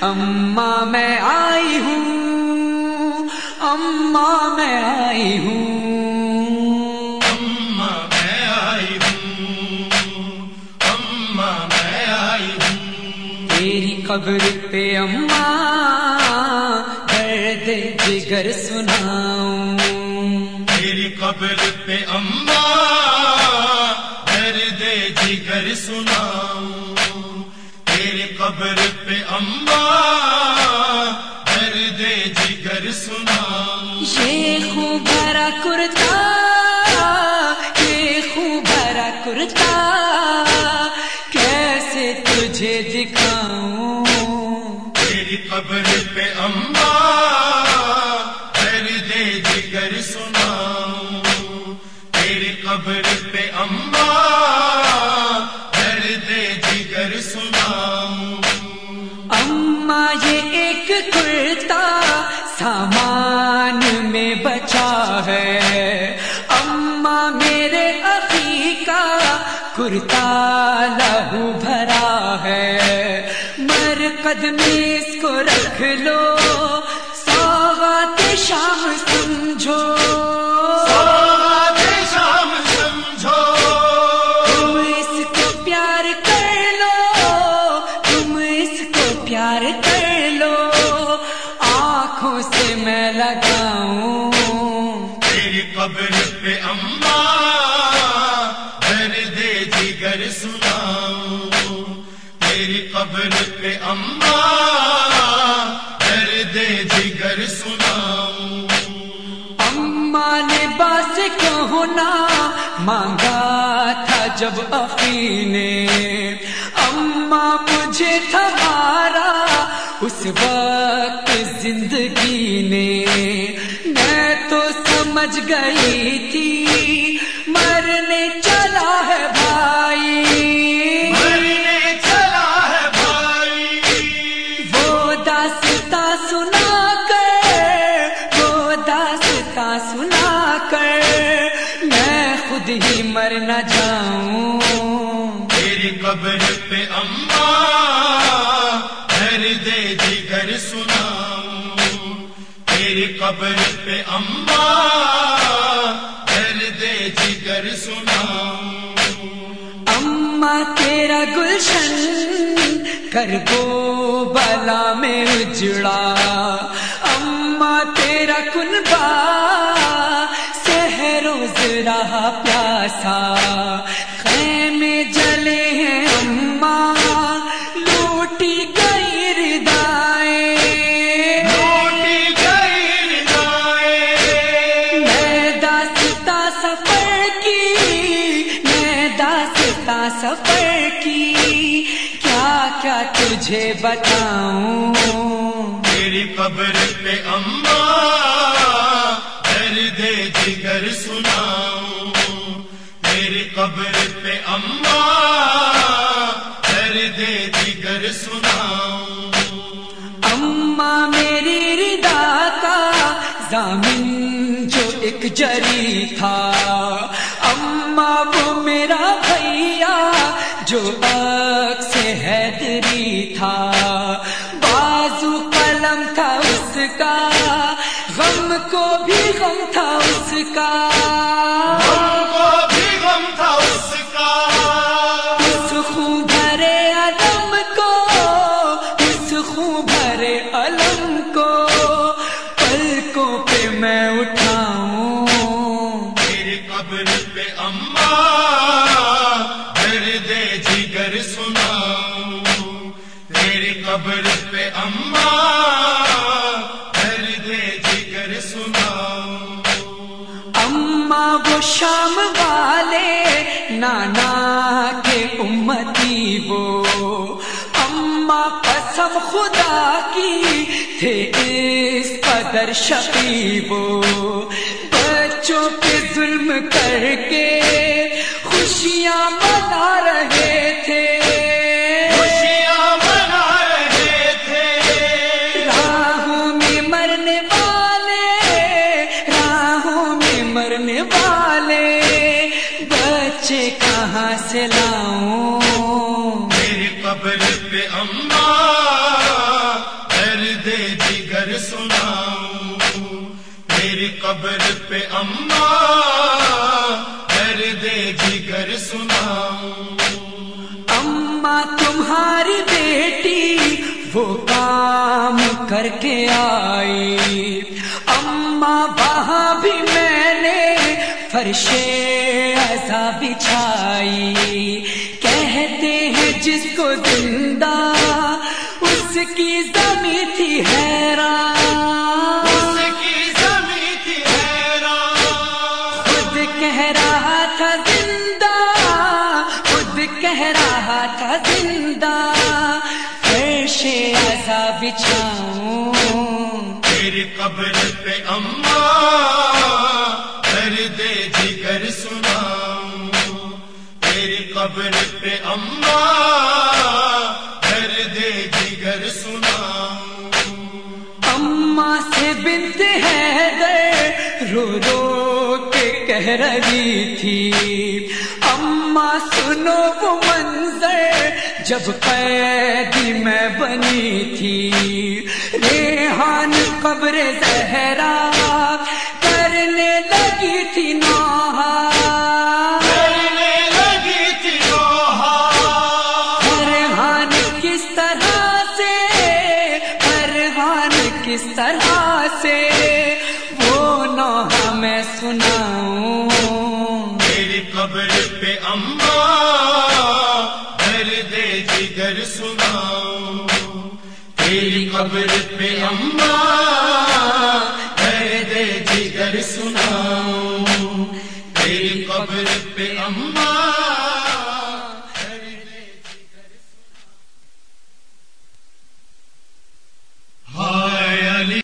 اماں میں آئی ہوں اماں میں آئی ہوں۔ اماں میں آئی ہوں اماں میں آئی ہوں۔ تیری قبر پہ اماں درد جگر سناؤں۔ میری قبر پہ اماں درد جگر سناؤں۔ قبر پہ اماں درد جگر خوب بھرا کرتا بھرا کرتا کیسے تجھے دکھاؤں؟ تیری قبر پہ اماں درد جگر سناؤں۔ تیری قبر پہ اماں ہے اما میرے ابھی کا کرتا لہو بھرا ہے۔ مرکد میں اس کو رکھ لو۔ سوات شام سمجھو۔ پیار کر لو۔ آنکھوں سے میں لگاؤں سناؤں تیری قبر پہ اماں، درد جگر سناؤں۔ اما نے باس کو ہونا مانگا تھا جب افی نے۔ اما مجھے تھمارا، اس وقت زندگی نے۔ میں تو سمجھ گئی تھی ہی مر نہ جاؤں۔ تیری قبر پہ اماں درد جگر سناؤں۔ تیری قبر پہ اماں درد جگر سناؤں۔ اما تیرا گلشن کر گو بلا میں اجڑا۔ اما تیرا کنبا رہا پیاسا۔ خیمے جلے ہیں اما لوٹی گئی ردائیں روٹی گئی ردائیں میں داستا سفر کی۔ میں داستا سفر کی۔ کیا کیا تجھے بتاؤں؟ تیری قبر پہ اماں۔ درد جگر تیری قبر پہ اماں، درد جگر سناؤں۔ اما میری ردا کا زامن جو ایک جری تھا۔ اما وہ میرا بھیا جو اکس حیدری تھا۔ بازو قلم تھا اس کا، غم کو بھی غم تھا اس کا۔ جی جگر سناؤں تیری قبر پہ اماں، درد جگر جی سناؤں۔ اما وہ شام والے، نانا کے امتی وہ۔ اما قسم خدا کی تھے اس قدر شقی وہ۔ بچوں پہ ظلم کر کے خوشیاں منا رہے تھے۔ خوشیاں منا تھے۔ میں مرنے والے میں مرنے والے۔ بچے کہاں میری قبر پہ اماں سناؤں۔ میری قبر پہ اماں بیٹی وہ کام کر کے آئی۔ اما وہاں بھی میں نے فرشے ایسا بچھائی۔ کہتے ہیں جس کو زندہ اس کی زمین تھی حیران۔ بچھاؤں۔ تیری قبر پہ اما کر دے جگر سناؤں۔ تیری قبر پہ اما کر دے جگر سناؤں۔ اما سے بنت ہے رو رو کے کہہ رہی تھی۔ اما سنو وہ منظر جب قیدی میں بنی تھی ریحان قبر زہرا کرنے لگی تھی نوحہ۔ کرنے لگی تھی فرحان کس طرح سے فرحان کس طرح سے وہ نوحہ میں سناؤں۔ تیری قبر پہ اما قبر پہ امبا دے جگر سنا تیری قبر پہ امبار